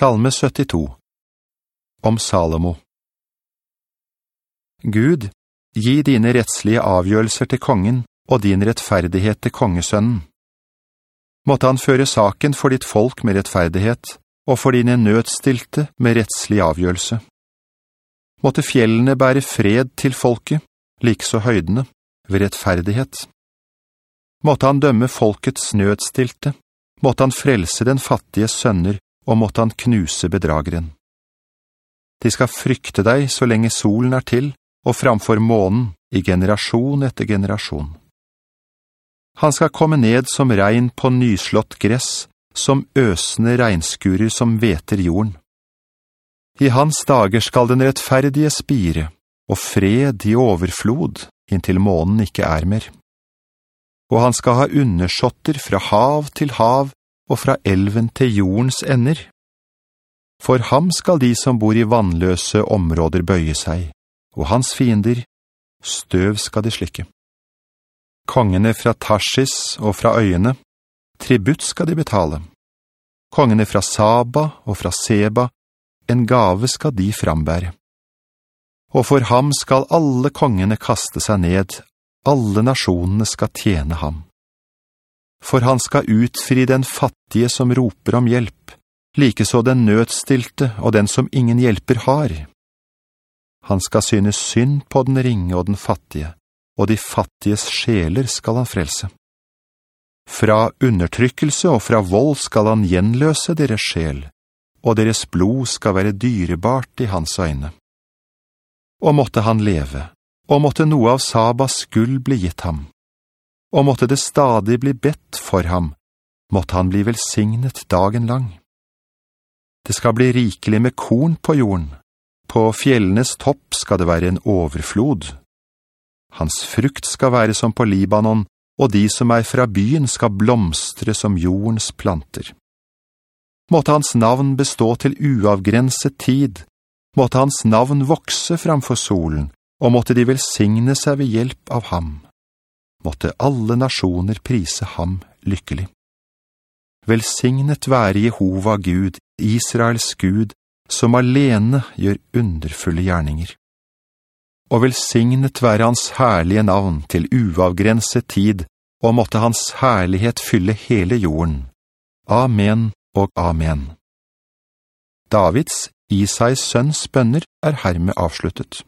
Salme 72 Om Salomo Gud, gi dine rettslige avgjørelser til kongen og din rettferdighet til kongesønnen. Måtte han føre saken for ditt folk med rettferdighet, og for dine nødstilte med rettslig avgjørelse. Måtte fjellene bære fred til folket, likså høydene, ved rettferdighet. Måtte han dømme folkets nødstilte, måtte han frelse den fattige sønner og måtte han knuse bedrageren. De skal frykte deg så lenge solen er til, og framfor månen i generasjon etter generasjon. Han skal komme ned som regn på nyslått gress, som øsende regnskurer som veter jorden. I hans dager skal den rettferdige spire, og fred i overflod, inntil månen ikke er mer. Og han skal ha undersåtter fra hav til hav, og fra elven til jordens ender. For ham skal de som bor i vannløse områder bøye seg, og hans fiender, støv skal de slikke. Kongene fra Tarsis og fra øyene, tributt skal de betale. Kongene fra Saba og fra Seba, en gave skal de frambære. Og for ham skal alle kongene kaste seg ned, alle nasjonene skal tjene ham for han skal utfri den fattige som roper om hjelp, like så den nødstilte og den som ingen hjelper har. Han skal synes synd på den ringe og den fattige, og de fattiges sjeler skal han frelse. Fra undertrykkelse og fra vold skal han gjenløse deres sjel, og deres blod skal være dyrebart i hans øyne. Og måtte han leve, og måtte noe av Sabas gull bli gitt ham og måtte det stadig bli bedt for ham, måtte han bli velsignet dagen lang. Det skal bli rikelig med korn på jorden, på fjellenes topp skal det være en overflod. Hans frukt skal være som på Libanon, og de som er fra byen skal blomstre som jordens planter. Måtte hans navn bestå til uavgrenset tid, måtte hans navn vokse framfor solen, og måtte de velsigne seg ved hjelp av ham måtte alle nasjoner prise ham lykkelig. Velsignet være Jehova Gud, Israels Gud, som alene gjør underfulle gjerninger. Og velsignet være hans herlige navn til uavgrenset tid, og måtte hans herlighet fylle hele jorden. Amen og amen. Davids, Isais sønns bønner, er hermed avsluttet.